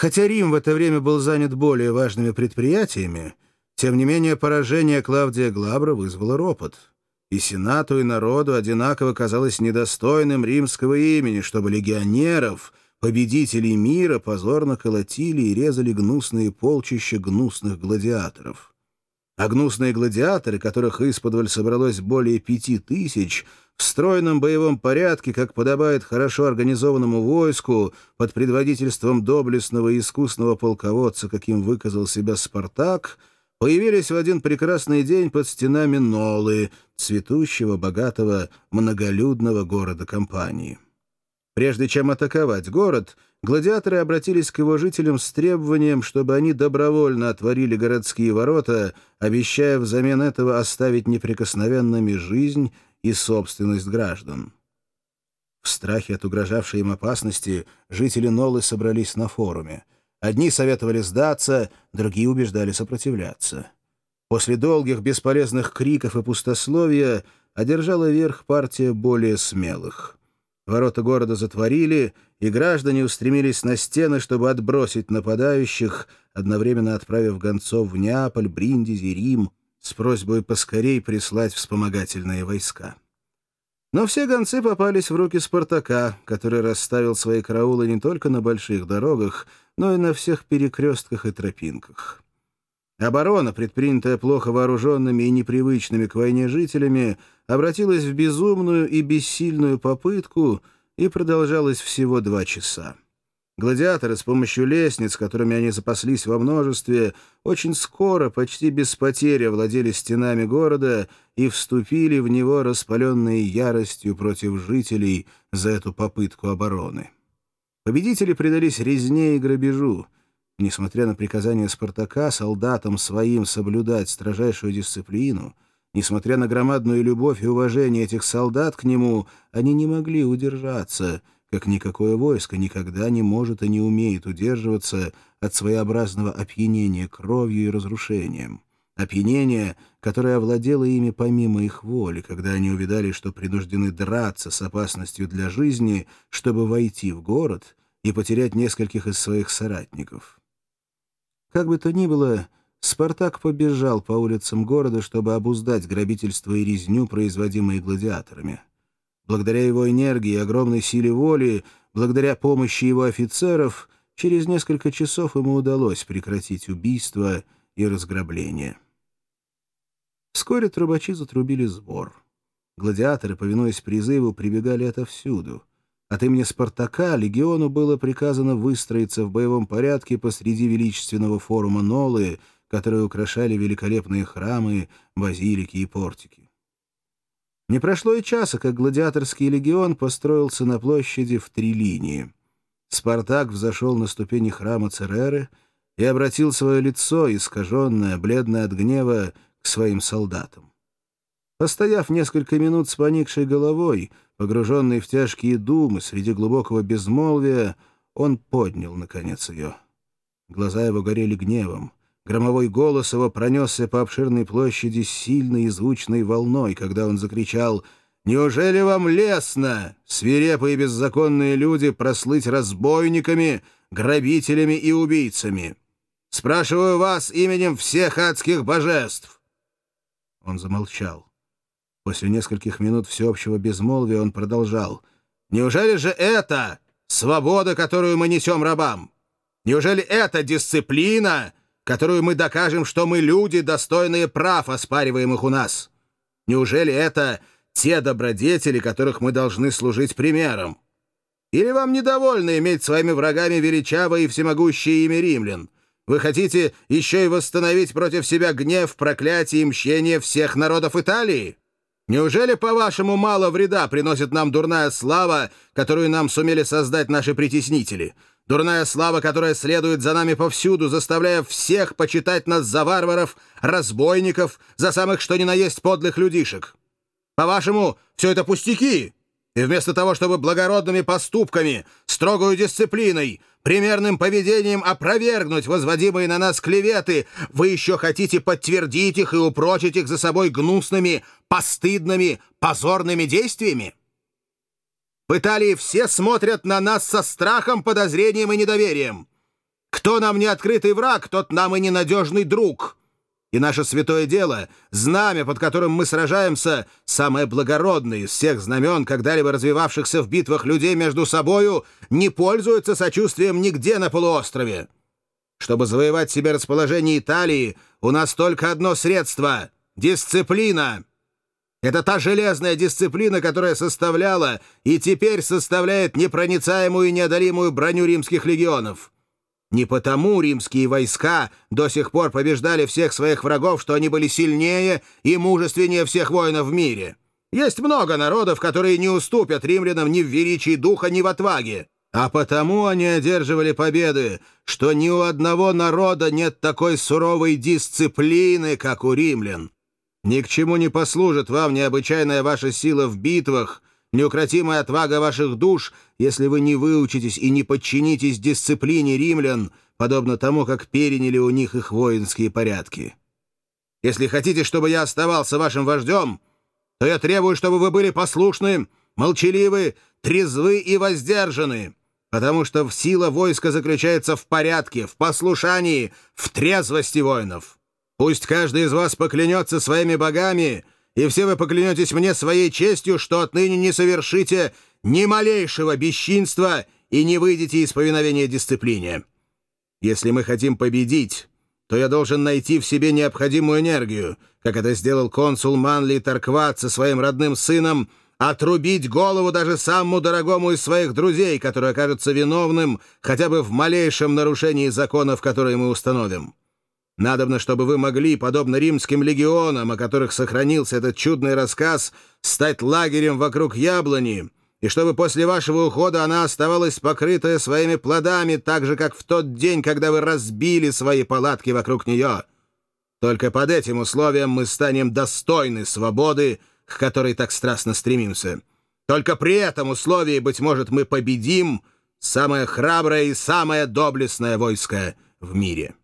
Хотя Рим в это время был занят более важными предприятиями, тем не менее поражение Клавдия Глабра вызвало ропот. И Сенату, и народу одинаково казалось недостойным римского имени, чтобы легионеров, победителей мира, позорно колотили и резали гнусные полчища гнусных гладиаторов. А гнусные гладиаторы, которых исподволь собралось более пяти тысяч, в стройном боевом порядке, как подобает хорошо организованному войску, под предводительством доблестного и искусного полководца, каким выказал себя Спартак, появились в один прекрасный день под стенами Нолы, цветущего, богатого, многолюдного города компании. Прежде чем атаковать город, гладиаторы обратились к его жителям с требованием, чтобы они добровольно отворили городские ворота, обещая взамен этого оставить неприкосновенными жизнь и собственность граждан. В страхе от угрожавшей им опасности жители Нолы собрались на форуме. Одни советовали сдаться, другие убеждали сопротивляться. После долгих бесполезных криков и пустословия одержала верх партия более смелых. Ворота города затворили, и граждане устремились на стены, чтобы отбросить нападающих, одновременно отправив гонцов в Неаполь, Бриндизи, Рим, с просьбой поскорей прислать вспомогательные войска. Но все гонцы попались в руки Спартака, который расставил свои караулы не только на больших дорогах, но и на всех перекрестках и тропинках. Оборона, предпринятая плохо вооруженными и непривычными к войне жителями, обратилась в безумную и бессильную попытку и продолжалась всего два часа. Гладиаторы с помощью лестниц, которыми они запаслись во множестве, очень скоро, почти без потери, владели стенами города и вступили в него, распаленные яростью против жителей за эту попытку обороны. Победители предались резне и грабежу. Несмотря на приказание Спартака солдатам своим соблюдать строжайшую дисциплину, несмотря на громадную любовь и уважение этих солдат к нему, они не могли удержаться — как никакое войско никогда не может и не умеет удерживаться от своеобразного опьянения кровью и разрушением. Опьянение, которое овладело ими помимо их воли, когда они увидали, что принуждены драться с опасностью для жизни, чтобы войти в город и потерять нескольких из своих соратников. Как бы то ни было, Спартак побежал по улицам города, чтобы обуздать грабительство и резню, производимые гладиаторами. Благодаря его энергии и огромной силе воли, благодаря помощи его офицеров, через несколько часов ему удалось прекратить убийство и разграбление. Вскоре трубачи затрубили сбор. Гладиаторы, повинуясь призыву, прибегали отовсюду. От имени Спартака легиону было приказано выстроиться в боевом порядке посреди величественного форума Нолы, которые украшали великолепные храмы, базилики и портики. Не прошло и часа, как гладиаторский легион построился на площади в три линии. Спартак взошел на ступени храма Цереры и обратил свое лицо, искаженное, бледное от гнева, к своим солдатам. Постояв несколько минут с поникшей головой, погруженный в тяжкие думы среди глубокого безмолвия, он поднял, наконец, ее. Глаза его горели гневом. Громовой голос его пронесся по обширной площади сильной и звучной волной, когда он закричал «Неужели вам лестно, свирепые беззаконные люди, прослыть разбойниками, грабителями и убийцами? Спрашиваю вас именем всех адских божеств!» Он замолчал. После нескольких минут всеобщего безмолвия он продолжал. «Неужели же это свобода, которую мы несем рабам? Неужели это дисциплина, которую мы докажем, что мы люди, достойные прав, оспариваемых у нас? Неужели это те добродетели, которых мы должны служить примером? Или вам недовольно иметь своими врагами величавое и всемогущее имя римлян? Вы хотите еще и восстановить против себя гнев, проклятие и мщение всех народов Италии? Неужели, по-вашему, мало вреда приносит нам дурная слава, которую нам сумели создать наши притеснители? Дурная слава, которая следует за нами повсюду, заставляя всех почитать нас за варваров, разбойников, за самых что ни на есть подлых людишек. По-вашему, все это пустяки? И вместо того, чтобы благородными поступками, строгою дисциплиной, примерным поведением опровергнуть возводимые на нас клеветы, вы еще хотите подтвердить их и упрочить их за собой гнусными, постыдными, позорными действиями? В Италии все смотрят на нас со страхом, подозрением и недоверием. Кто нам не открытый враг, тот нам и ненадежный друг. И наше святое дело, знамя, под которым мы сражаемся, самое благородное из всех знамен, когда-либо развивавшихся в битвах людей между собою, не пользуется сочувствием нигде на полуострове. Чтобы завоевать себе расположение Италии, у нас только одно средство — дисциплина. Это та железная дисциплина, которая составляла и теперь составляет непроницаемую и неодолимую броню римских легионов. Не потому римские войска до сих пор побеждали всех своих врагов, что они были сильнее и мужественнее всех воинов в мире. Есть много народов, которые не уступят римлянам ни в величии духа, ни в отваге. А потому они одерживали победы, что ни у одного народа нет такой суровой дисциплины, как у римлян. Ни к чему не послужит вам необычайная ваша сила в битвах, неукротимая отвага ваших душ, если вы не выучитесь и не подчинитесь дисциплине римлян, подобно тому, как переняли у них их воинские порядки. Если хотите, чтобы я оставался вашим вождем, то я требую, чтобы вы были послушны, молчаливы, трезвы и воздержаны, потому что сила войска заключается в порядке, в послушании, в трезвости воинов». Пусть каждый из вас поклянется своими богами, и все вы поклянетесь мне своей честью, что отныне не совершите ни малейшего бесчинства и не выйдете из повиновения дисциплине. Если мы хотим победить, то я должен найти в себе необходимую энергию, как это сделал консул Манли Таркват со своим родным сыном, отрубить голову даже самому дорогому из своих друзей, который окажется виновным хотя бы в малейшем нарушении законов, которые мы установим. Надобно, чтобы вы могли, подобно римским легионам, о которых сохранился этот чудный рассказ, стать лагерем вокруг яблони, и чтобы после вашего ухода она оставалась покрытая своими плодами, так же, как в тот день, когда вы разбили свои палатки вокруг нее. Только под этим условием мы станем достойны свободы, к которой так страстно стремимся. Только при этом условии, быть может, мы победим самое храброе и самое доблестное войско в мире».